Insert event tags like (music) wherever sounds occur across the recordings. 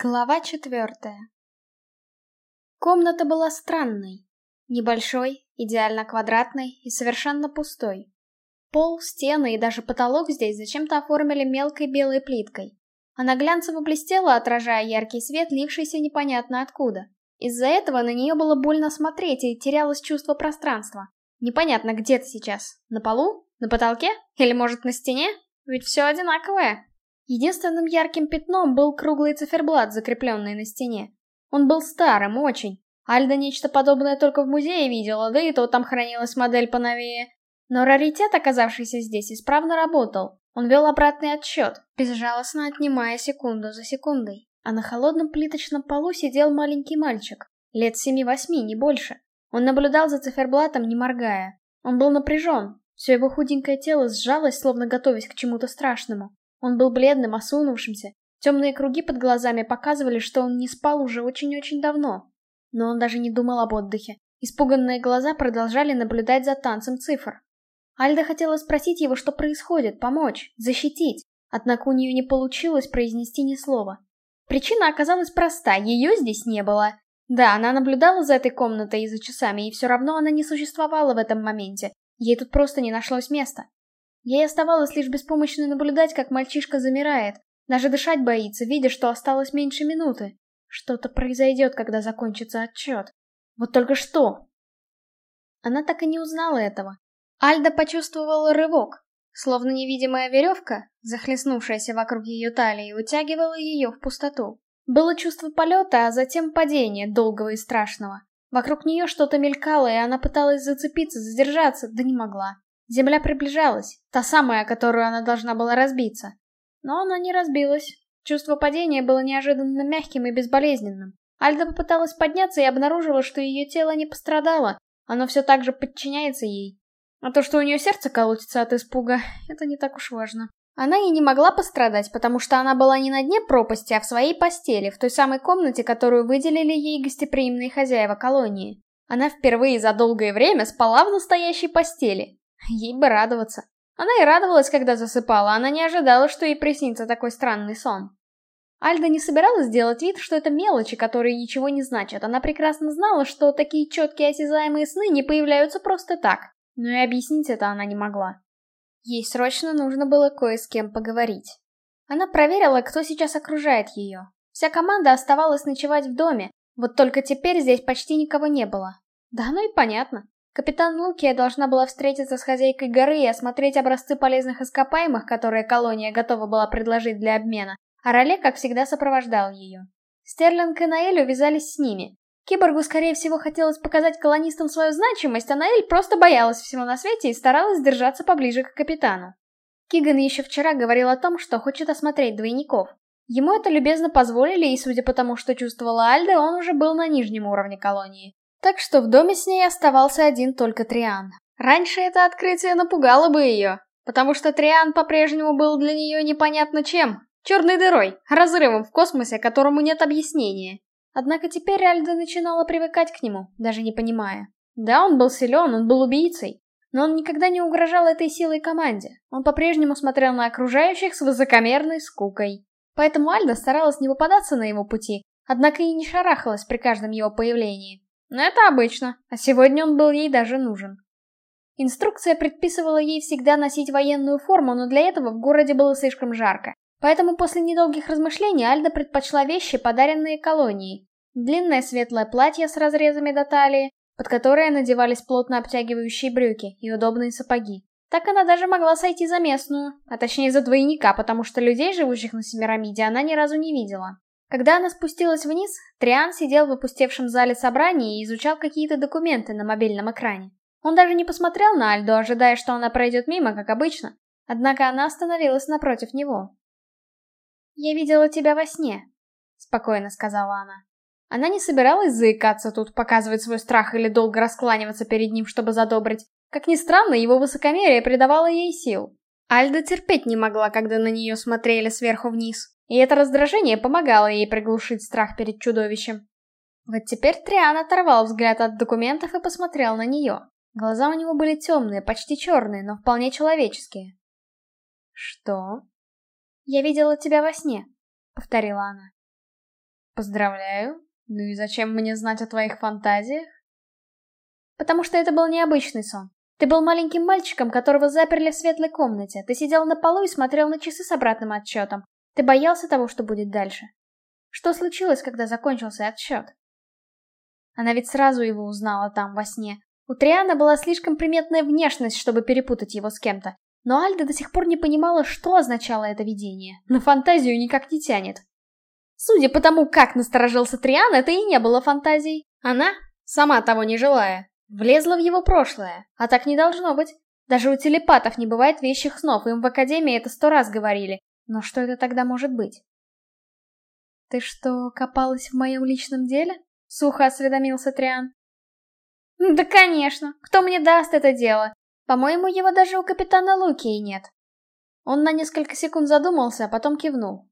Глава четвертая. Комната была странной. Небольшой, идеально квадратной и совершенно пустой. Пол, стены и даже потолок здесь зачем-то оформили мелкой белой плиткой. Она глянцево блестела, отражая яркий свет, лившийся непонятно откуда. Из-за этого на нее было больно смотреть и терялось чувство пространства. Непонятно, где ты сейчас. На полу? На потолке? Или, может, на стене? Ведь все одинаковое. Единственным ярким пятном был круглый циферблат, закрепленный на стене. Он был старым, очень. Альда нечто подобное только в музее видела, да и то там хранилась модель поновее. Но раритет, оказавшийся здесь, исправно работал. Он вел обратный отсчет, безжалостно отнимая секунду за секундой. А на холодном плиточном полу сидел маленький мальчик, лет семи-восьми, не больше. Он наблюдал за циферблатом, не моргая. Он был напряжен, все его худенькое тело сжалось, словно готовясь к чему-то страшному. Он был бледным, осунувшимся. Темные круги под глазами показывали, что он не спал уже очень-очень давно. Но он даже не думал об отдыхе. Испуганные глаза продолжали наблюдать за танцем цифр. Альда хотела спросить его, что происходит, помочь, защитить. Однако у нее не получилось произнести ни слова. Причина оказалась проста, ее здесь не было. Да, она наблюдала за этой комнатой и за часами, и все равно она не существовала в этом моменте. Ей тут просто не нашлось места. Ей оставалось лишь беспомощно наблюдать, как мальчишка замирает, даже дышать боится, видя, что осталось меньше минуты. Что-то произойдет, когда закончится отчет. Вот только что? Она так и не узнала этого. Альда почувствовала рывок, словно невидимая веревка, захлестнувшаяся вокруг ее талии, утягивала ее в пустоту. Было чувство полета, а затем падения, долгого и страшного. Вокруг нее что-то мелькало, и она пыталась зацепиться, задержаться, да не могла. Земля приближалась, та самая, которую она должна была разбиться. Но она не разбилась. Чувство падения было неожиданно мягким и безболезненным. Альда попыталась подняться и обнаружила, что ее тело не пострадало, оно все так же подчиняется ей. А то, что у нее сердце колотится от испуга, это не так уж важно. Она и не могла пострадать, потому что она была не на дне пропасти, а в своей постели, в той самой комнате, которую выделили ей гостеприимные хозяева колонии. Она впервые за долгое время спала в настоящей постели, Ей бы радоваться. Она и радовалась, когда засыпала, она не ожидала, что ей приснится такой странный сон. Альда не собиралась делать вид, что это мелочи, которые ничего не значат. Она прекрасно знала, что такие четкие осязаемые сны не появляются просто так. Но и объяснить это она не могла. Ей срочно нужно было кое с кем поговорить. Она проверила, кто сейчас окружает ее. Вся команда оставалась ночевать в доме, вот только теперь здесь почти никого не было. Да оно и понятно. Капитан Лукия должна была встретиться с хозяйкой горы и осмотреть образцы полезных ископаемых, которые колония готова была предложить для обмена, а Роле, как всегда, сопровождал ее. Стерлинг и Наэль увязались с ними. Киборгу, скорее всего, хотелось показать колонистам свою значимость, а Наэль просто боялась всего на свете и старалась держаться поближе к капитану. Киган еще вчера говорил о том, что хочет осмотреть двойников. Ему это любезно позволили, и судя по тому, что чувствовала Альда, он уже был на нижнем уровне колонии. Так что в доме с ней оставался один только Триан. Раньше это открытие напугало бы ее, потому что Триан по-прежнему был для нее непонятно чем. Черной дырой, разрывом в космосе, которому нет объяснения. Однако теперь Альда начинала привыкать к нему, даже не понимая. Да, он был силен, он был убийцей, но он никогда не угрожал этой силой команде. Он по-прежнему смотрел на окружающих с высокомерной скукой. Поэтому Альда старалась не попадаться на его пути, однако и не шарахалась при каждом его появлении. Но это обычно, а сегодня он был ей даже нужен. Инструкция предписывала ей всегда носить военную форму, но для этого в городе было слишком жарко. Поэтому после недолгих размышлений Альда предпочла вещи, подаренные колонией. Длинное светлое платье с разрезами до талии, под которое надевались плотно обтягивающие брюки и удобные сапоги. Так она даже могла сойти за местную, а точнее за двойника, потому что людей, живущих на Семирамиде, она ни разу не видела. Когда она спустилась вниз, Триан сидел в опустевшем зале собрания и изучал какие-то документы на мобильном экране. Он даже не посмотрел на Альду, ожидая, что она пройдет мимо, как обычно. Однако она остановилась напротив него. «Я видела тебя во сне», — спокойно сказала она. Она не собиралась заикаться тут, показывать свой страх или долго раскланиваться перед ним, чтобы задобрить. Как ни странно, его высокомерие придавало ей сил. Альда терпеть не могла, когда на нее смотрели сверху вниз. И это раздражение помогало ей приглушить страх перед чудовищем. Вот теперь Триан оторвал взгляд от документов и посмотрел на нее. Глаза у него были темные, почти черные, но вполне человеческие. «Что?» «Я видела тебя во сне», — повторила она. Поздравляю. Ну и зачем мне знать о твоих фантазиях? Потому что это был необычный сон. Ты был маленьким мальчиком, которого заперли в светлой комнате. Ты сидел на полу и смотрел на часы с обратным отсчетом. Ты боялся того, что будет дальше. Что случилось, когда закончился отсчет? Она ведь сразу его узнала там, во сне. У Триана была слишком приметная внешность, чтобы перепутать его с кем-то. Но Альда до сих пор не понимала, что означало это видение. На фантазию никак не тянет. Судя по тому, как насторожился Триан, это и не было фантазией. Она, сама того не желая, влезла в его прошлое. А так не должно быть. Даже у телепатов не бывает вещих снов, им в Академии это сто раз говорили. Но что это тогда может быть? «Ты что, копалась в моем личном деле?» — сухо осведомился Триан. «Да, конечно. Кто мне даст это дело? По-моему, его даже у капитана Лукии нет». Он на несколько секунд задумался, а потом кивнул.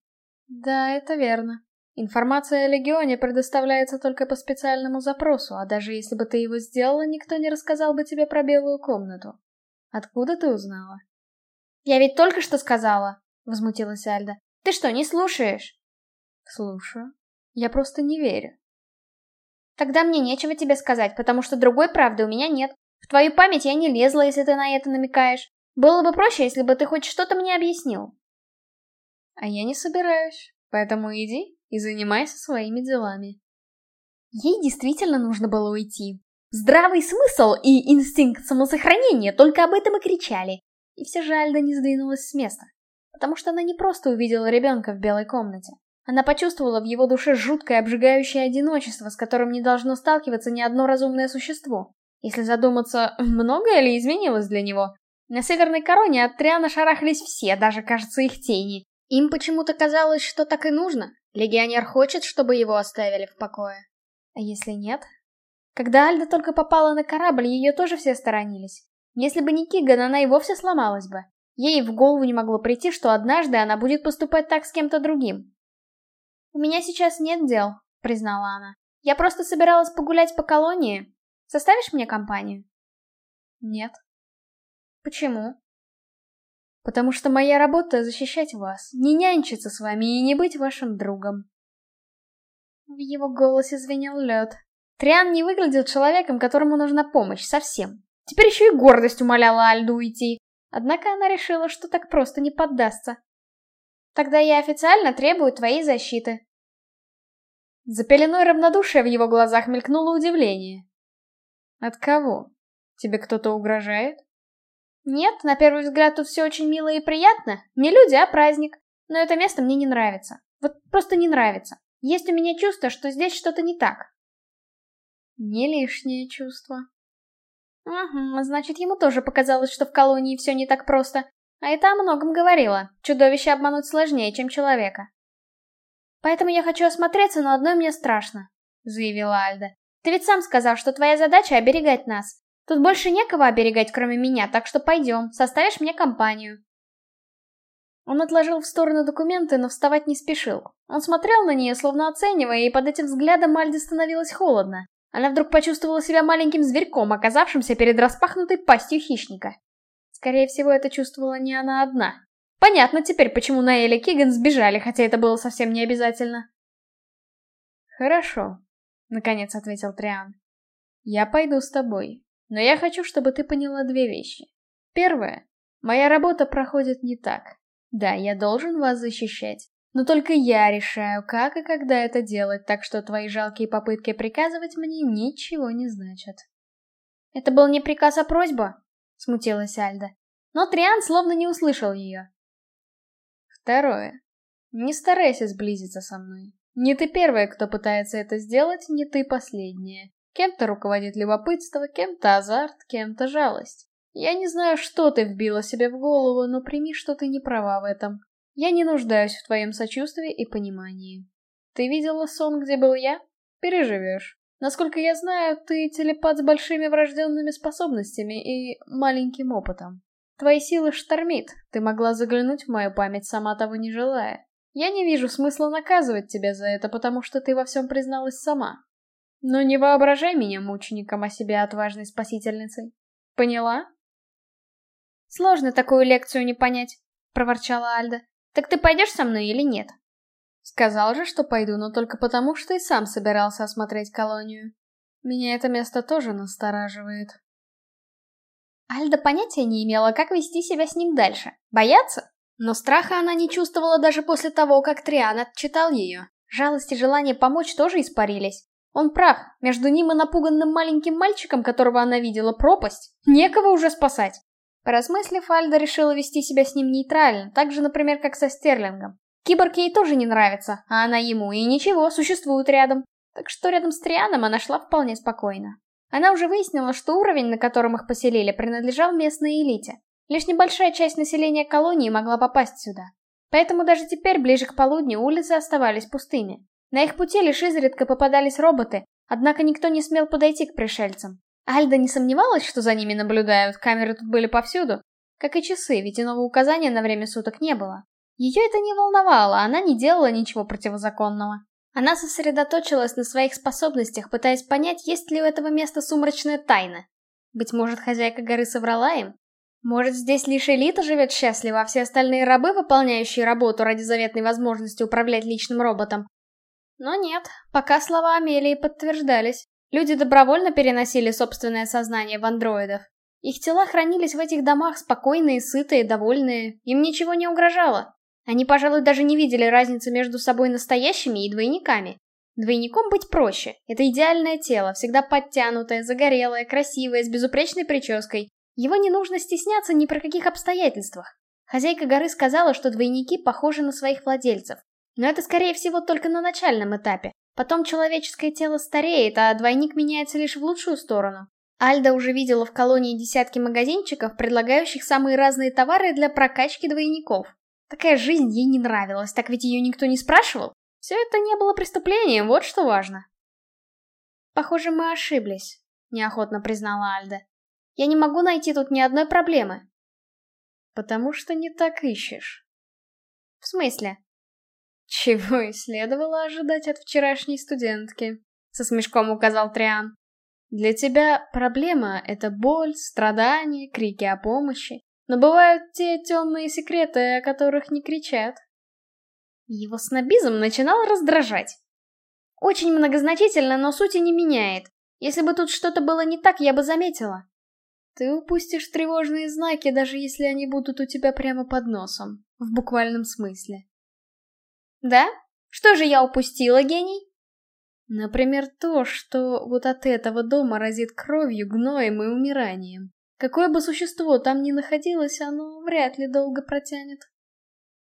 «Да, это верно. Информация о Легионе предоставляется только по специальному запросу, а даже если бы ты его сделала, никто не рассказал бы тебе про белую комнату. Откуда ты узнала?» «Я ведь только что сказала», — возмутилась Альда. «Ты что, не слушаешь?» «Слушаю. Я просто не верю. Тогда мне нечего тебе сказать, потому что другой правды у меня нет. В твою память я не лезла, если ты на это намекаешь. Было бы проще, если бы ты хоть что-то мне объяснил. А я не собираюсь, поэтому иди и занимайся своими делами. Ей действительно нужно было уйти. Здравый смысл и инстинкт самосохранения только об этом и кричали. И все же Альда не сдвинулась с места. Потому что она не просто увидела ребенка в белой комнате. Она почувствовала в его душе жуткое обжигающее одиночество, с которым не должно сталкиваться ни одно разумное существо. Если задуматься, многое ли изменилось для него? На Северной Короне от Триана шарахались все, даже, кажется, их тени. Им почему-то казалось, что так и нужно. Легионер хочет, чтобы его оставили в покое. А если нет? Когда Альда только попала на корабль, ее тоже все сторонились. Если бы не Киган, она и вовсе сломалась бы. Ей в голову не могло прийти, что однажды она будет поступать так с кем-то другим. «У меня сейчас нет дел», — признала она. «Я просто собиралась погулять по колонии. Составишь мне компанию?» «Нет». «Почему?» «Потому что моя работа — защищать вас, не нянчиться с вами и не быть вашим другом». В его голосе звенел лед. Триан не выглядел человеком, которому нужна помощь, совсем. Теперь еще и гордость умоляла Альду уйти. Однако она решила, что так просто не поддастся. Тогда я официально требую твоей защиты. За пеленой равнодушия в его глазах мелькнуло удивление. От кого? Тебе кто-то угрожает? Нет, на первый взгляд тут все очень мило и приятно. Не люди, а праздник. Но это место мне не нравится. Вот просто не нравится. Есть у меня чувство, что здесь что-то не так. Не лишнее чувство. Угу, значит, ему тоже показалось, что в колонии все не так просто. А это о многом говорило. Чудовище обмануть сложнее, чем человека. «Поэтому я хочу осмотреться, но одной мне страшно», — заявила Альда. «Ты ведь сам сказал, что твоя задача — оберегать нас. Тут больше некого оберегать, кроме меня, так что пойдем, составишь мне компанию». Он отложил в сторону документы, но вставать не спешил. Он смотрел на нее, словно оценивая, и под этим взглядом Альде становилось холодно. Она вдруг почувствовала себя маленьким зверьком, оказавшимся перед распахнутой пастью хищника. Скорее всего, это чувствовала не она одна. Понятно теперь, почему Наэль и Киган сбежали, хотя это было совсем не обязательно. «Хорошо», — наконец ответил Триан. «Я пойду с тобой, но я хочу, чтобы ты поняла две вещи. Первое. Моя работа проходит не так. Да, я должен вас защищать, но только я решаю, как и когда это делать, так что твои жалкие попытки приказывать мне ничего не значат». «Это был не приказ, а просьба?» — смутилась Альда. Но Триан словно не услышал ее. Второе. Не старайся сблизиться со мной. Не ты первая, кто пытается это сделать, не ты последняя. Кем-то руководит любопытство, кем-то азарт, кем-то жалость. Я не знаю, что ты вбила себе в голову, но прими, что ты не права в этом. Я не нуждаюсь в твоем сочувствии и понимании. Ты видела сон, где был я? Переживешь. Насколько я знаю, ты телепат с большими врожденными способностями и маленьким опытом. Твои силы штормит, ты могла заглянуть в мою память, сама того не желая. Я не вижу смысла наказывать тебя за это, потому что ты во всем призналась сама. Но не воображай меня мучеником, а себя отважной спасительницей. Поняла? Сложно такую лекцию не понять, проворчала Альда. Так ты пойдешь со мной или нет? Сказал же, что пойду, но только потому, что и сам собирался осмотреть колонию. Меня это место тоже настораживает. Альда понятия не имела, как вести себя с ним дальше. Бояться? Но страха она не чувствовала даже после того, как Триан отчитал ее. Жалость и желание помочь тоже испарились. Он прав, между ним и напуганным маленьким мальчиком, которого она видела, пропасть. Некого уже спасать. Поразмыслив, Альда решила вести себя с ним нейтрально, так же, например, как со Стерлингом. Киборг ей тоже не нравится, а она ему, и ничего, существует рядом. Так что рядом с Трианом она шла вполне спокойно. Она уже выяснила, что уровень, на котором их поселили, принадлежал местной элите. Лишь небольшая часть населения колонии могла попасть сюда. Поэтому даже теперь, ближе к полудню, улицы оставались пустыми. На их пути лишь изредка попадались роботы, однако никто не смел подойти к пришельцам. Альда не сомневалась, что за ними наблюдают, камеры тут были повсюду. Как и часы, ведь иного указания на время суток не было. Ее это не волновало, она не делала ничего противозаконного. Она сосредоточилась на своих способностях, пытаясь понять, есть ли у этого места сумрачная тайна. Быть может, хозяйка горы соврала им? Может, здесь лишь элита живет счастливо, а все остальные рабы, выполняющие работу ради заветной возможности управлять личным роботом? Но нет, пока слова Амелии подтверждались. Люди добровольно переносили собственное сознание в андроидов. Их тела хранились в этих домах спокойные, сытые, довольные, им ничего не угрожало. Они, пожалуй, даже не видели разницы между собой настоящими и двойниками. Двойником быть проще. Это идеальное тело, всегда подтянутое, загорелое, красивое, с безупречной прической. Его не нужно стесняться ни при каких обстоятельствах. Хозяйка горы сказала, что двойники похожи на своих владельцев. Но это, скорее всего, только на начальном этапе. Потом человеческое тело стареет, а двойник меняется лишь в лучшую сторону. Альда уже видела в колонии десятки магазинчиков, предлагающих самые разные товары для прокачки двойников. Такая жизнь ей не нравилась, так ведь ее никто не спрашивал. Все это не было преступлением, вот что важно. Похоже, мы ошиблись, неохотно признала Альда. Я не могу найти тут ни одной проблемы. Потому что не так ищешь. В смысле? (laughs) Чего и следовало ожидать от вчерашней студентки, со смешком указал Триан. Для тебя проблема — это боль, страдания, крики о помощи. Но бывают те темные секреты, о которых не кричат. Его снобизм начинал раздражать. Очень многозначительно, но сути не меняет. Если бы тут что-то было не так, я бы заметила. Ты упустишь тревожные знаки, даже если они будут у тебя прямо под носом. В буквальном смысле. Да? Что же я упустила, гений? Например, то, что вот от этого дома разит кровью, гноем и умиранием. Какое бы существо там ни находилось, оно вряд ли долго протянет.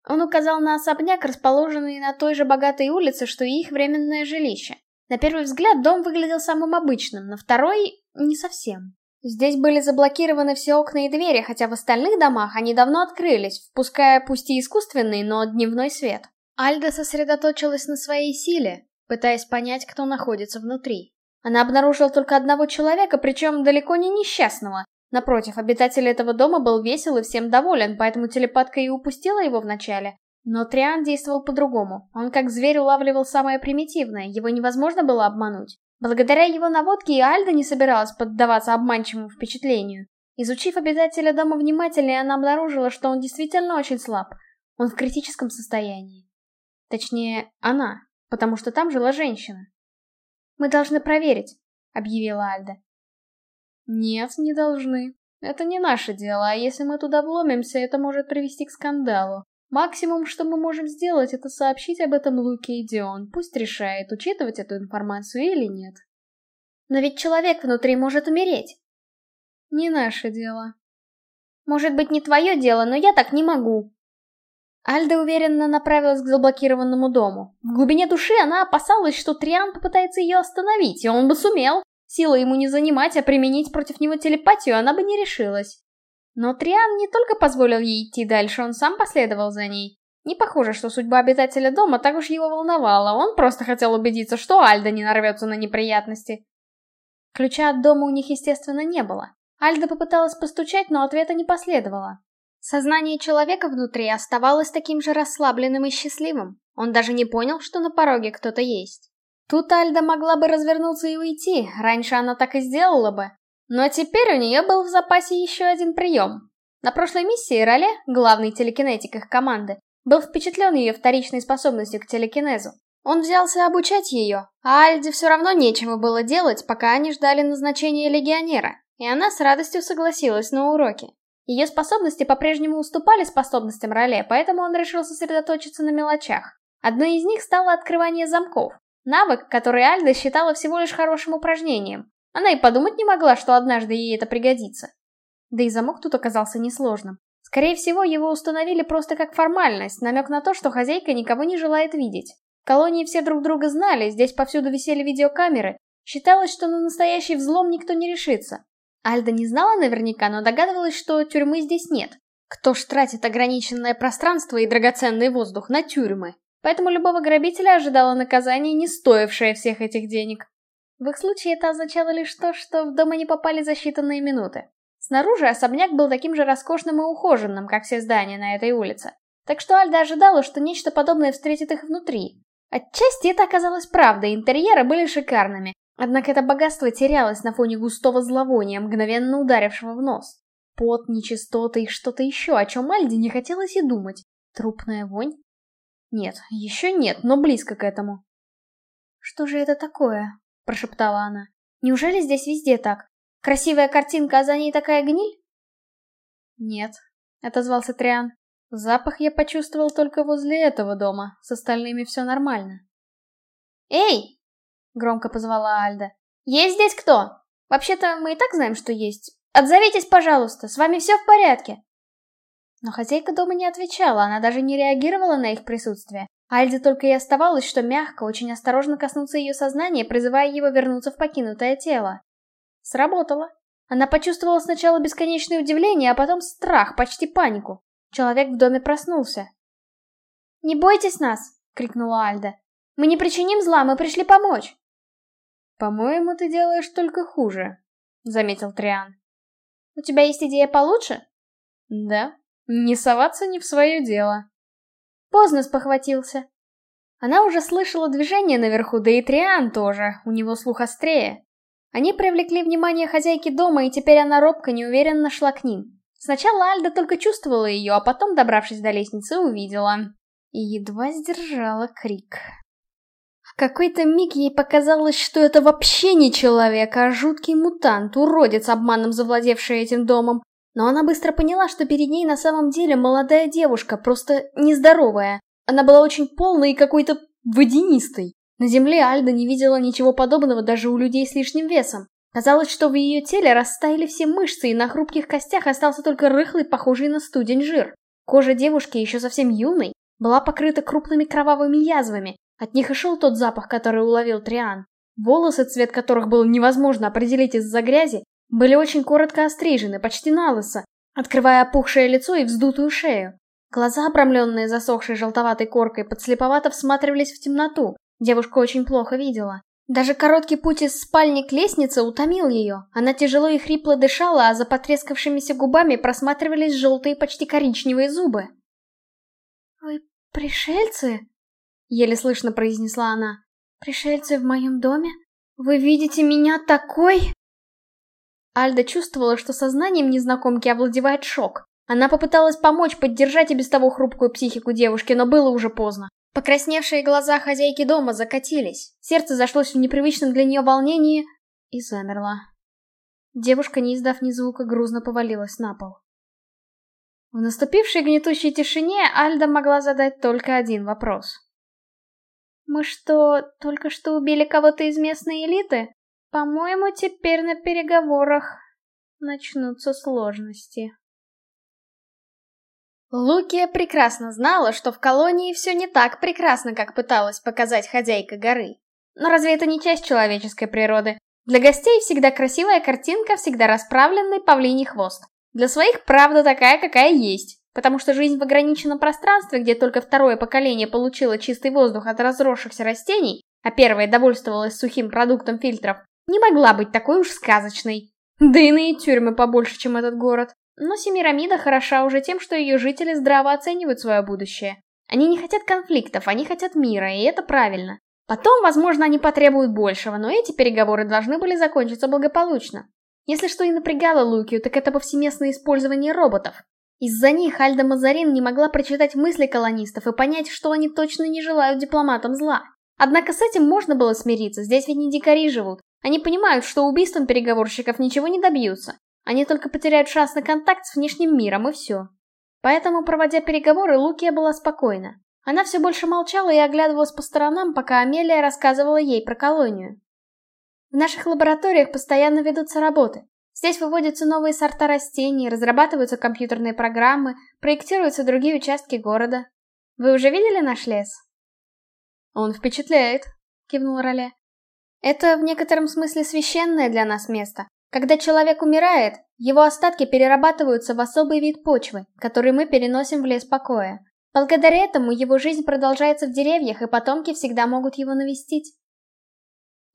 Он указал на особняк, расположенный на той же богатой улице, что и их временное жилище. На первый взгляд дом выглядел самым обычным, на второй — не совсем. Здесь были заблокированы все окна и двери, хотя в остальных домах они давно открылись, впуская пусть и искусственный, но дневной свет. Альда сосредоточилась на своей силе, пытаясь понять, кто находится внутри. Она обнаружила только одного человека, причем далеко не несчастного, Напротив, обитатель этого дома был весел и всем доволен, поэтому телепатка и упустила его вначале. Но Триан действовал по-другому. Он как зверь улавливал самое примитивное, его невозможно было обмануть. Благодаря его наводке и Альда не собиралась поддаваться обманчивому впечатлению. Изучив обитателя дома внимательнее, она обнаружила, что он действительно очень слаб. Он в критическом состоянии. Точнее, она, потому что там жила женщина. «Мы должны проверить», — объявила Альда. Нет, не должны. Это не наше дело, а если мы туда вломимся, это может привести к скандалу. Максимум, что мы можем сделать, это сообщить об этом Луке и Дион. Пусть решает, учитывать эту информацию или нет. Но ведь человек внутри может умереть. Не наше дело. Может быть, не твое дело, но я так не могу. Альда уверенно направилась к заблокированному дому. В глубине души она опасалась, что Триан попытается ее остановить, и он бы сумел. Силы ему не занимать, а применить против него телепатию она бы не решилась. Но Триан не только позволил ей идти дальше, он сам последовал за ней. Не похоже, что судьба обитателя дома так уж его волновала, он просто хотел убедиться, что Альда не нарвется на неприятности. Ключа от дома у них, естественно, не было. Альда попыталась постучать, но ответа не последовало. Сознание человека внутри оставалось таким же расслабленным и счастливым. Он даже не понял, что на пороге кто-то есть. Тут Альда могла бы развернуться и уйти, раньше она так и сделала бы. Но теперь у нее был в запасе еще один прием. На прошлой миссии Роле, главный телекинетик их команды, Был впечатлен ее вторичной способностью к телекинезу. Он взялся обучать ее, а Альде все равно нечего было делать, пока они ждали назначения легионера, и она с радостью согласилась на уроки. Ее способности по-прежнему уступали способностям Роле, поэтому он решил сосредоточиться на мелочах. Одной из них стало открывание замков. Навык, который Альда считала всего лишь хорошим упражнением. Она и подумать не могла, что однажды ей это пригодится. Да и замок тут оказался несложным. Скорее всего, его установили просто как формальность, намек на то, что хозяйка никого не желает видеть. В колонии все друг друга знали, здесь повсюду висели видеокамеры. Считалось, что на настоящий взлом никто не решится. Альда не знала наверняка, но догадывалась, что тюрьмы здесь нет. Кто ж тратит ограниченное пространство и драгоценный воздух на тюрьмы? Поэтому любого грабителя ожидало наказание, не стоившее всех этих денег. В их случае это означало лишь то, что в дом они попали за считанные минуты. Снаружи особняк был таким же роскошным и ухоженным, как все здания на этой улице. Так что Альда ожидала, что нечто подобное встретит их внутри. Отчасти это оказалось правдой, интерьеры были шикарными. Однако это богатство терялось на фоне густого зловония, мгновенно ударившего в нос. Пот, нечистоты и что-то еще, о чем Альде не хотелось и думать. Трупная вонь? Нет, еще нет, но близко к этому. «Что же это такое?» — прошептала она. «Неужели здесь везде так? Красивая картинка, а за ней такая гниль? Нет, отозвался Триан. Запах я почувствовал только возле этого дома, с остальными все нормально. Эй! Громко позвала Альда. Есть здесь кто? Вообще-то мы и так знаем, что есть. Отзовитесь, пожалуйста, с вами все в порядке. Но хозяйка дома не отвечала, она даже не реагировала на их присутствие. Альде только и оставалось, что мягко, очень осторожно коснуться ее сознания, призывая его вернуться в покинутое тело. Сработало. Она почувствовала сначала бесконечное удивление, а потом страх, почти панику. Человек в доме проснулся. «Не бойтесь нас!» — крикнула Альда. «Мы не причиним зла, мы пришли помочь!» «По-моему, ты делаешь только хуже», — заметил Триан. «У тебя есть идея получше?» «Да. Не соваться не в свое дело». Поздно спохватился. Она уже слышала движение наверху, да и Триан тоже, у него слух острее. Они привлекли внимание хозяйки дома, и теперь она робко, неуверенно шла к ним. Сначала Альда только чувствовала ее, а потом, добравшись до лестницы, увидела. И едва сдержала крик. Какой-то миг ей показалось, что это вообще не человек, а жуткий мутант, уродец, обманом завладевший этим домом. Но она быстро поняла, что перед ней на самом деле молодая девушка, просто нездоровая. Она была очень полной и какой-то водянистой. На земле Альда не видела ничего подобного даже у людей с лишним весом. Казалось, что в ее теле растаяли все мышцы, и на хрупких костях остался только рыхлый, похожий на студень жир. Кожа девушки, еще совсем юной, была покрыта крупными кровавыми язвами. От них и шел тот запах, который уловил Триан. Волосы, цвет которых было невозможно определить из-за грязи, были очень коротко острижены, почти на лысо, открывая опухшее лицо и вздутую шею. Глаза, обрамленные засохшей желтоватой коркой, подслеповато всматривались в темноту, Девушка очень плохо видела. Даже короткий путь из спальни к лестнице утомил ее. Она тяжело и хрипло дышала, а за потрескавшимися губами просматривались желтые почти коричневые зубы. «Вы пришельцы?» — еле слышно произнесла она. «Пришельцы в моем доме? Вы видите меня такой?» Альда чувствовала, что сознанием незнакомки овладевает шок. Она попыталась помочь поддержать и без того хрупкую психику девушки, но было уже поздно. Покрасневшие глаза хозяйки дома закатились, сердце зашлось в непривычном для нее волнении и замерло. Девушка, не издав ни звука, грузно повалилась на пол. В наступившей гнетущей тишине Альда могла задать только один вопрос. «Мы что, только что убили кого-то из местной элиты? По-моему, теперь на переговорах начнутся сложности». Лукия прекрасно знала, что в колонии все не так прекрасно, как пыталась показать хозяйка горы. Но разве это не часть человеческой природы? Для гостей всегда красивая картинка, всегда расправленный павлиний хвост. Для своих правда такая, какая есть. Потому что жизнь в ограниченном пространстве, где только второе поколение получило чистый воздух от разросшихся растений, а первое довольствовалось сухим продуктом фильтров, не могла быть такой уж сказочной. Да иные тюрьмы побольше, чем этот город. Но Семирамида хороша уже тем, что ее жители здраво оценивают свое будущее. Они не хотят конфликтов, они хотят мира, и это правильно. Потом, возможно, они потребуют большего, но эти переговоры должны были закончиться благополучно. Если что и напрягало Лукию, так это повсеместное использование роботов. Из-за них Альда Мазарин не могла прочитать мысли колонистов и понять, что они точно не желают дипломатам зла. Однако с этим можно было смириться, здесь ведь не дикари живут. Они понимают, что убийством переговорщиков ничего не добьются. Они только потеряют шанс на контакт с внешним миром, и все. Поэтому, проводя переговоры, Лукия была спокойна. Она все больше молчала и оглядывалась по сторонам, пока Амелия рассказывала ей про колонию. В наших лабораториях постоянно ведутся работы. Здесь выводятся новые сорта растений, разрабатываются компьютерные программы, проектируются другие участки города. Вы уже видели наш лес? Он впечатляет, кивнул Роле. Это в некотором смысле священное для нас место. Когда человек умирает, его остатки перерабатываются в особый вид почвы, который мы переносим в лес покоя. Благодаря этому его жизнь продолжается в деревьях, и потомки всегда могут его навестить.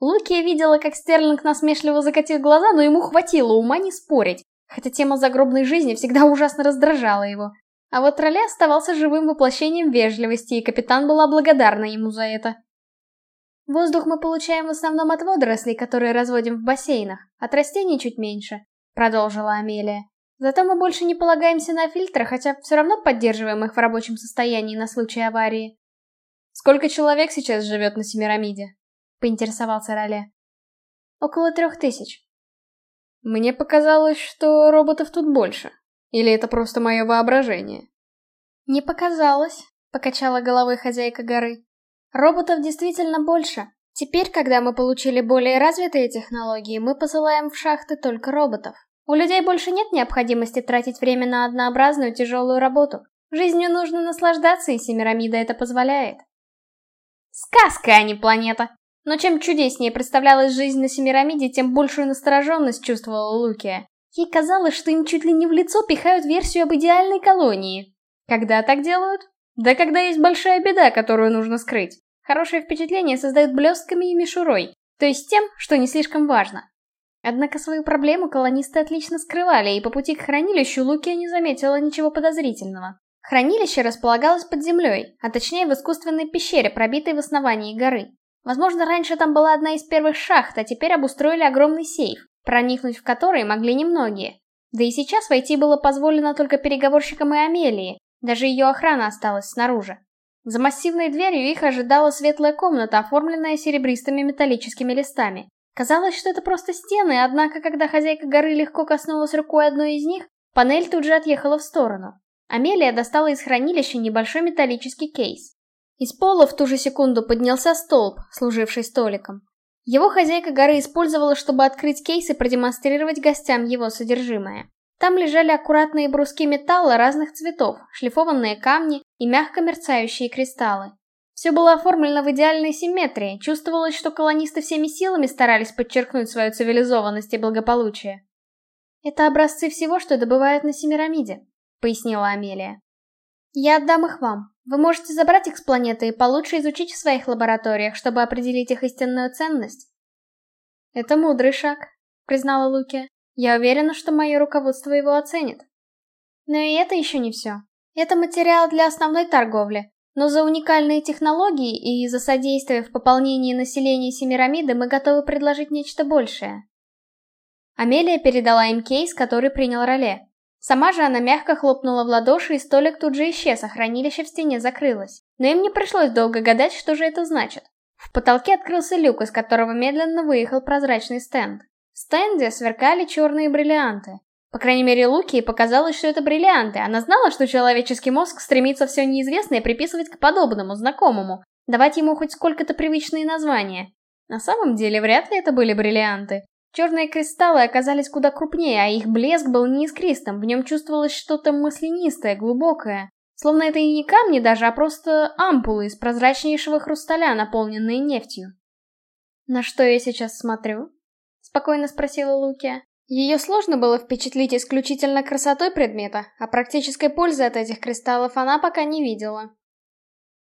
Лукия видела, как Стерлинг насмешливо закатил глаза, но ему хватило ума не спорить, хотя тема загробной жизни всегда ужасно раздражала его. А вот Тролле оставался живым воплощением вежливости, и капитан была благодарна ему за это. Воздух мы получаем в основном от водорослей, которые разводим в бассейнах, от растений чуть меньше, продолжила Амелия. Зато мы больше не полагаемся на фильтры, хотя все равно поддерживаем их в рабочем состоянии на случай аварии. Сколько человек сейчас живет на Семирамиде? Поинтересовался Роле. Около трех тысяч. Мне показалось, что роботов тут больше. Или это просто мое воображение? Не показалось, покачала головой хозяйка горы. Роботов действительно больше. Теперь, когда мы получили более развитые технологии, мы посылаем в шахты только роботов. У людей больше нет необходимости тратить время на однообразную тяжелую работу. Жизнью нужно наслаждаться, и Семирамида это позволяет. Сказка, а не планета! Но чем чудеснее представлялась жизнь на Семирамиде, тем большую настороженность чувствовала Лукия. Ей казалось, что им чуть ли не в лицо пихают версию об идеальной колонии. Когда так делают? Да когда есть большая беда, которую нужно скрыть. Хорошее впечатление создают блестками и мишурой, то есть тем, что не слишком важно. Однако свою проблему колонисты отлично скрывали, и по пути к хранилищу Лукия не заметила ничего подозрительного. Хранилище располагалось под землей, а точнее в искусственной пещере, пробитой в основании горы. Возможно, раньше там была одна из первых шахт, а теперь обустроили огромный сейф, проникнуть в который могли немногие. Да и сейчас войти было позволено только переговорщикам и Амелии, даже ее охрана осталась снаружи. За массивной дверью их ожидала светлая комната, оформленная серебристыми металлическими листами. Казалось, что это просто стены, однако, когда хозяйка горы легко коснулась рукой одной из них, панель тут же отъехала в сторону. Амелия достала из хранилища небольшой металлический кейс. Из пола в ту же секунду поднялся столб, служивший столиком. Его хозяйка горы использовала, чтобы открыть кейс и продемонстрировать гостям его содержимое. Там лежали аккуратные бруски металла разных цветов, шлифованные камни и мягко мерцающие кристаллы. Все было оформлено в идеальной симметрии, чувствовалось, что колонисты всеми силами старались подчеркнуть свою цивилизованность и благополучие. «Это образцы всего, что добывают на Семирамиде», — пояснила Амелия. «Я отдам их вам. Вы можете забрать их с планеты и получше изучить в своих лабораториях, чтобы определить их истинную ценность». «Это мудрый шаг», — признала Луки. Я уверена, что мое руководство его оценит. Но и это еще не все. Это материал для основной торговли. Но за уникальные технологии и за содействие в пополнении населения Семирамиды мы готовы предложить нечто большее. Амелия передала им кейс, который принял Роле. Сама же она мягко хлопнула в ладоши, и столик тут же исчез, а хранилище в стене закрылось. Но им не пришлось долго гадать, что же это значит. В потолке открылся люк, из которого медленно выехал прозрачный стенд. В стенде сверкали черные бриллианты. По крайней мере, Луки показалось, что это бриллианты. Она знала, что человеческий мозг стремится все неизвестное приписывать к подобному, знакомому, давать ему хоть сколько-то привычные названия. На самом деле, вряд ли это были бриллианты. Черные кристаллы оказались куда крупнее, а их блеск был не искристым, в нем чувствовалось что-то маслянистое, глубокое. Словно это и не камни даже, а просто ампулы из прозрачнейшего хрусталя, наполненные нефтью. На что я сейчас смотрю? Спокойно спросила Лукия. Ее сложно было впечатлить исключительно красотой предмета, а практической пользы от этих кристаллов она пока не видела.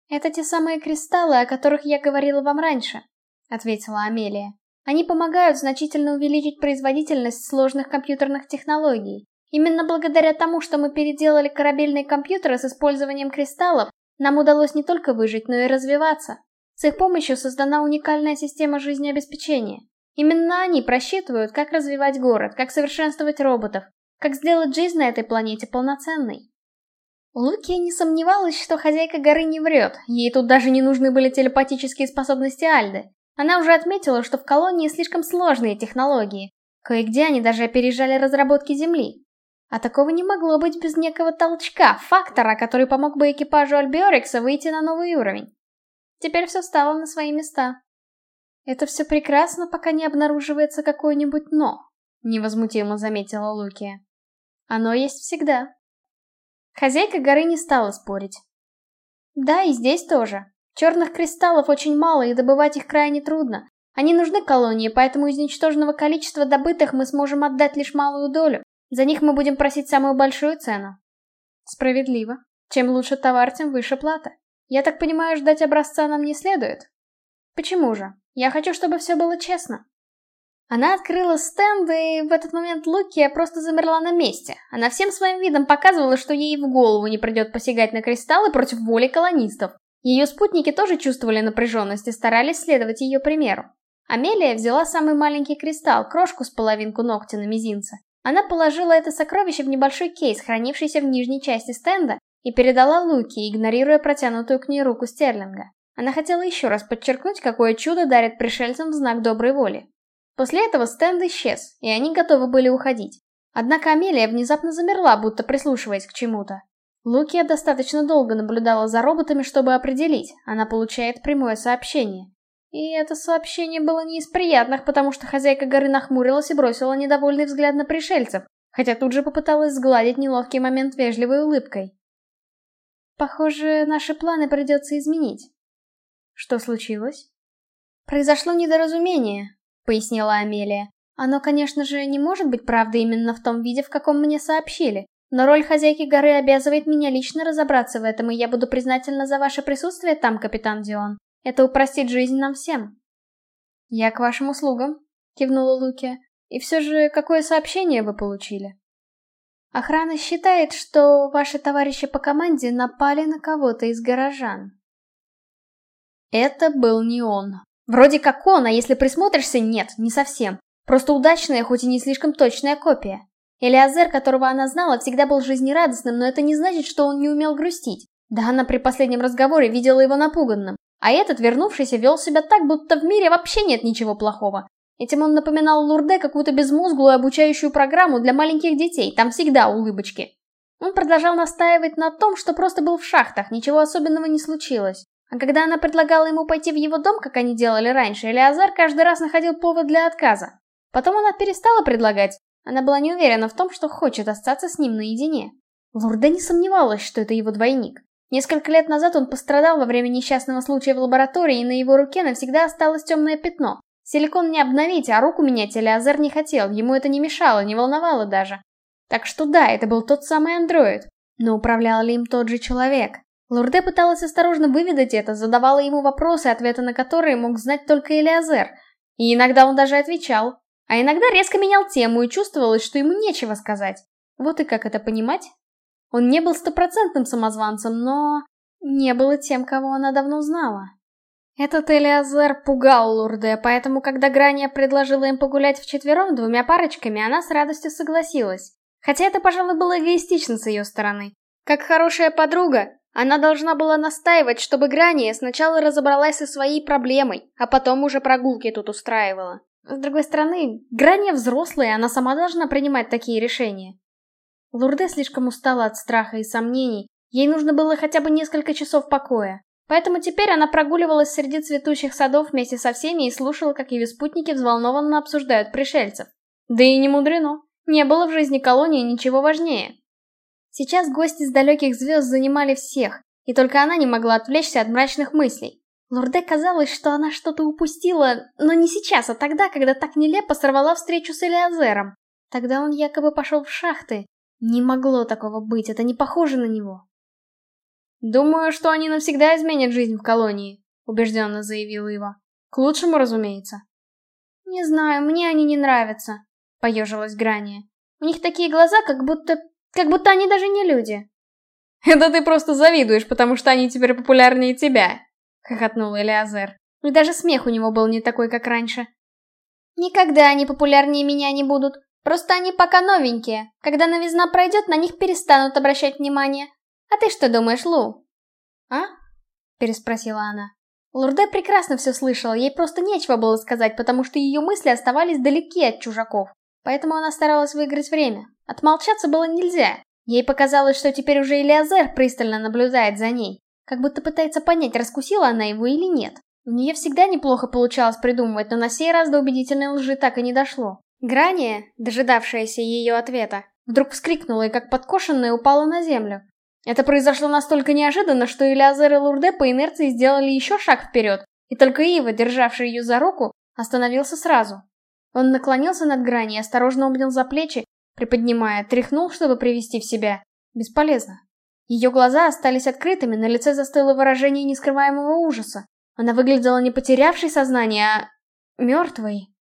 «Это те самые кристаллы, о которых я говорила вам раньше», — ответила Амелия. «Они помогают значительно увеличить производительность сложных компьютерных технологий. Именно благодаря тому, что мы переделали корабельные компьютеры с использованием кристаллов, нам удалось не только выжить, но и развиваться. С их помощью создана уникальная система жизнеобеспечения. Именно они просчитывают, как развивать город, как совершенствовать роботов. Как сделать жизнь на этой планете полноценной? Лукия не сомневалась, что хозяйка горы не врет, ей тут даже не нужны были телепатические способности Альды. Она уже отметила, что в колонии слишком сложные технологии. Кое-где они даже опережали разработки Земли. А такого не могло быть без некого толчка, фактора, который помог бы экипажу Альбиорикса выйти на новый уровень. Теперь все стало на свои места. Это все прекрасно, пока не обнаруживается какое-нибудь «но», невозмутимо заметила Лукия. Оно есть всегда. Хозяйка горы не стала спорить. Да, и здесь тоже. Черных кристаллов очень мало, и добывать их крайне трудно. Они нужны колонии, поэтому из ничтожного количества добытых мы сможем отдать лишь малую долю. За них мы будем просить самую большую цену. Справедливо. Чем лучше товар, тем выше плата. Я так понимаю, ждать образца нам не следует? Почему же? Я хочу, чтобы все было честно. Она открыла стенд, и в этот момент Лукия просто замерла на месте. Она всем своим видом показывала, что ей в голову не придет посягать на кристаллы против воли колонистов. Ее спутники тоже чувствовали напряженность и старались следовать ее примеру. Амелия взяла самый маленький кристалл, крошку с половинку ногтя на мизинце. Она положила это сокровище в небольшой кейс, хранившийся в нижней части стенда, и передала Луки, игнорируя протянутую к ней руку Стерлинга. Она хотела еще раз подчеркнуть, какое чудо дарит пришельцам в знак доброй воли. После этого стенд исчез, и они готовы были уходить. Однако Амелия внезапно замерла, будто прислушиваясь к чему-то. Лукия достаточно долго наблюдала за роботами, чтобы определить, она получает прямое сообщение. И это сообщение было не из приятных, потому что хозяйка горы нахмурилась и бросила недовольный взгляд на пришельцев, хотя тут же попыталась сгладить неловкий момент вежливой улыбкой. Похоже, наши планы придется изменить. Что случилось? Произошло недоразумение, пояснила Амелия. Оно, конечно же, не может быть правдой именно в том виде, в каком мне сообщили, но роль хозяйки горы обязывает меня лично разобраться в этом, и я буду признательна за ваше присутствие там, капитан Дион. Это упростит жизнь нам всем. Я к вашим услугам, кивнула Луки. И все же, какое сообщение вы получили? Охрана считает, что ваши товарищи по команде напали на кого-то из горожан. Это был не он. Вроде как он, а если присмотришься, нет, не совсем. Просто удачная, хоть и не слишком точная копия. Элиазер, которого она знала, всегда был жизнерадостным, но это не значит, что он не умел грустить. Да она при последнем разговоре видела его напуганным. А этот, вернувшийся, вел себя так, будто в мире вообще нет ничего плохого. Этим он напоминал Лурде какую-то безмозглую обучающую программу для маленьких детей, там всегда улыбочки. Он продолжал настаивать на том, что просто был в шахтах, ничего особенного не случилось. А когда она предлагала ему пойти в его дом, как они делали раньше, Элиазар каждый раз находил повод для отказа. Потом она перестала предлагать, она была не уверена в том, что хочет остаться с ним наедине. Лурде не сомневалась, что это его двойник. Несколько лет назад он пострадал во время несчастного случая в лаборатории, и на его руке навсегда осталось темное пятно. Силикон не обновить, а руку менять Элиазер не хотел, ему это не мешало, не волновало даже. Так что да, это был тот самый андроид. Но управлял ли им тот же человек? Лурде пыталась осторожно выведать это, задавала ему вопросы, ответы на которые мог знать только Элиазер. И иногда он даже отвечал. А иногда резко менял тему и чувствовалось, что ему нечего сказать. Вот и как это понимать? Он не был стопроцентным самозванцем, но... не был и тем, кого она давно знала. Этот Элиазер пугал Лурде, поэтому, когда Грания предложила им погулять вчетвером двумя парочками, она с радостью согласилась. Хотя это, пожалуй, было эгоистично с ее стороны. Как хорошая подруга, она должна была настаивать, чтобы Грания сначала разобралась со своей проблемой, а потом уже прогулки тут устраивала. С другой стороны, Грания взрослая, она сама должна принимать такие решения. Лурде слишком устала от страха и сомнений, ей нужно было хотя бы несколько часов покоя. Поэтому теперь она прогуливалась среди цветущих садов вместе со всеми и слушала, как ее спутники взволнованно обсуждают пришельцев. Да и не мудрено, не было в жизни колонии ничего важнее. Сейчас гости с далеких звезд занимали всех, и только она не могла отвлечься от мрачных мыслей. Лурде казалось, что она что-то упустила, но не сейчас, а тогда, когда так нелепо сорвала встречу с Элиазером. Тогда он якобы пошел в шахты, не могло такого быть, это не похоже на него. «Думаю, что они навсегда изменят жизнь в колонии», — убежденно заявила его. «К лучшему, разумеется». «Не знаю, мне они не нравятся», — поежилась Грания. «У них такие глаза, как будто... как будто они даже не люди». «Это ты просто завидуешь, потому что они теперь популярнее тебя», — хохотнул Элиазер. И даже смех у него был не такой, как раньше. «Никогда они популярнее меня не будут. Просто они пока новенькие. Когда новизна пройдет, на них перестанут обращать внимание. А ты что думаешь, Лу?» «А?» — переспросила она. Лурде прекрасно все слышала, ей просто нечего было сказать, потому что ее мысли оставались далеки от чужаков. Поэтому она старалась выиграть время. Отмолчаться было нельзя. Ей показалось, что теперь уже Элиазер пристально наблюдает за ней. Как будто пытается понять, раскусила она его или нет. У нее всегда неплохо получалось придумывать, но на сей раз до убедительной лжи так и не дошло. Грания, дожидавшаяся ее ответа, вдруг вскрикнула и как подкошенная упала на землю. Это произошло настолько неожиданно, что Элиазер и Лурде по инерции сделали еще шаг вперед, и только Ива, державший ее за руку, остановился сразу. Он наклонился над гранью, осторожно обнял за плечи, приподнимая, тряхнул, чтобы привести в себя. Бесполезно. Ее глаза остались открытыми, на лице застыло выражение нескрываемого ужаса. Она выглядела не потерявшей сознание, а... мертвой.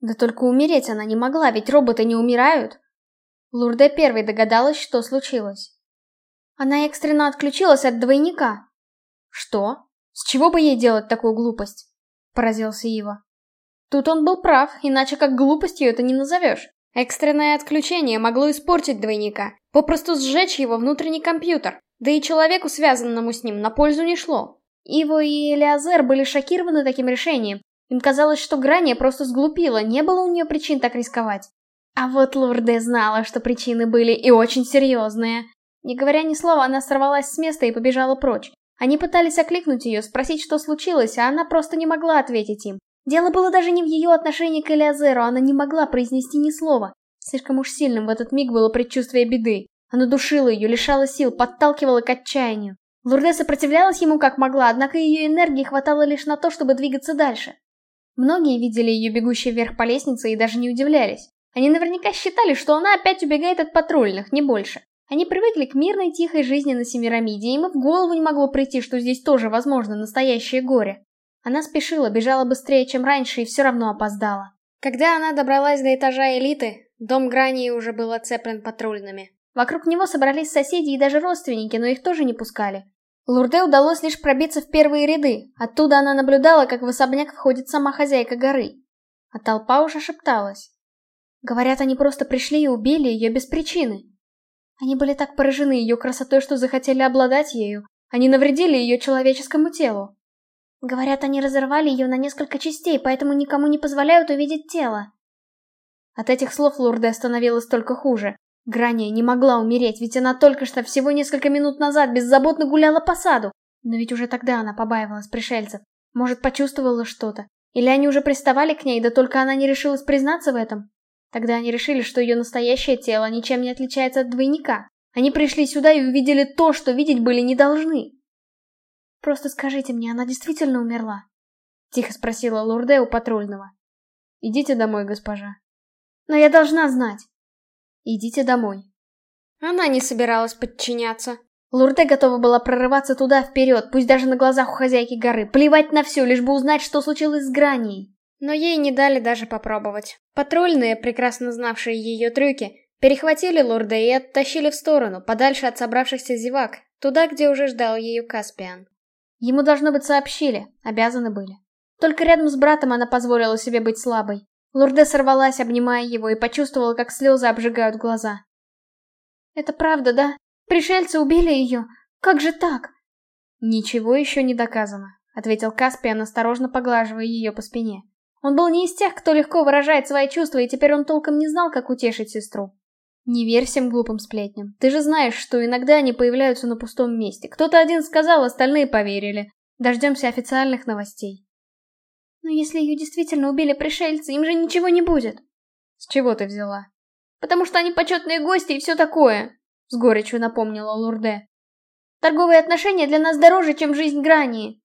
Да только умереть она не могла, ведь роботы не умирают. Лурде первой догадалась, что случилось. Она экстренно отключилась от двойника. Что? С чего бы ей делать такую глупость? Поразился Ива. Тут он был прав, иначе как глупостью это не назовешь. Экстренное отключение могло испортить двойника, попросту сжечь его внутренний компьютер, да и человеку, связанному с ним, на пользу не шло. Иво и Элиазер были шокированы таким решением. Им казалось, что Грания просто сглупила, не было у нее причин так рисковать. А вот Лурде знала, что причины были и очень серьезные. Не говоря ни слова, она сорвалась с места и побежала прочь. Они пытались окликнуть ее, спросить, что случилось, а она просто не могла ответить им. Дело было даже не в ее отношении к Элиазеру, она не могла произнести ни слова. Слишком уж сильным в этот миг было предчувствие беды. Оно душило ее, лишало сил, подталкивало к отчаянию. Лурде сопротивлялась ему как могла, однако ее энергии хватало лишь на то, чтобы двигаться дальше. Многие видели ее бегущей вверх по лестнице и даже не удивлялись. Они наверняка считали, что она опять убегает от патрульных, не больше. Они привыкли к мирной тихой жизни на Семирамиде, им в голову не могло прийти, что здесь тоже возможно настоящее горе. Она спешила, бежала быстрее, чем раньше, и все равно опоздала. Когда она добралась до этажа элиты, дом Грании уже был оцеплен патрульными. Вокруг него собрались соседи и даже родственники, но их тоже не пускали. Лурде удалось лишь пробиться в первые ряды, оттуда она наблюдала, как в особняк входит сама хозяйка горы. А толпа уже шепталась. Говорят, они просто пришли и убили ее без причины. Они были так поражены ее красотой, что захотели обладать ею. Они навредили ее человеческому телу. Говорят, они разорвали ее на несколько частей, поэтому никому не позволяют увидеть тело. От этих слов Лурде становилось только хуже. Грания не могла умереть, ведь она только что всего несколько минут назад беззаботно гуляла по саду. Но ведь уже тогда она побаивалась пришельцев. Может, почувствовала что-то. Или они уже приставали к ней, да только она не решилась признаться в этом. Тогда они решили, что ее настоящее тело ничем не отличается от двойника. Они пришли сюда и увидели то, что видеть были не должны. «Просто скажите мне, она действительно умерла?» — тихо спросила Лурде у патрульного. «Идите домой, госпожа». «Но я должна знать». «Идите домой». Она не собиралась подчиняться. Лурде готова была прорываться туда вперед, пусть даже на глазах у хозяйки горы, плевать на все, лишь бы узнать, что случилось с Граней. Но ей не дали даже попробовать. Патрульные, прекрасно знавшие ее трюки, перехватили лорда и оттащили в сторону, подальше от собравшихся зевак, туда, где уже ждал ее Каспиан. Ему, должно быть, сообщили, обязаны были. Только рядом с братом она позволила себе быть слабой. Лурде сорвалась, обнимая его, и почувствовала, как слезы обжигают глаза. «Это правда, да? Пришельцы убили ее? Как же так?» «Ничего еще не доказано», — ответил Каспиан, осторожно поглаживая ее по спине. Он был не из тех, кто легко выражает свои чувства, и теперь он толком не знал, как утешить сестру. Не верь всем глупым сплетням. Ты же знаешь, что иногда они появляются на пустом месте. Кто-то один сказал, остальные поверили. Дождемся официальных новостей. Но если ее действительно убили пришельцы, им же ничего не будет. С чего ты взяла? Потому что они почетные гости и все такое, с горечью напомнила Лурде. Торговые отношения для нас дороже, чем жизнь Грании.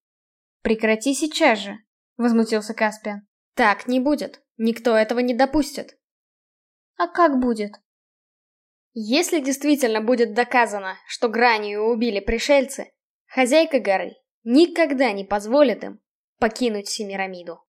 Прекрати сейчас же, возмутился Каспиан. Так не будет. Никто этого не допустит. А как будет? Если действительно будет доказано, что Гранию убили пришельцы, хозяйка горы никогда не позволит им покинуть Семирамиду.